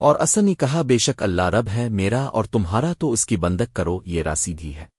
اور اسنی کہا، بے شک اللہ رب ہے، میرا اور تمہارا تو اس کی بندک کرو، یہ راسی بھی ہے۔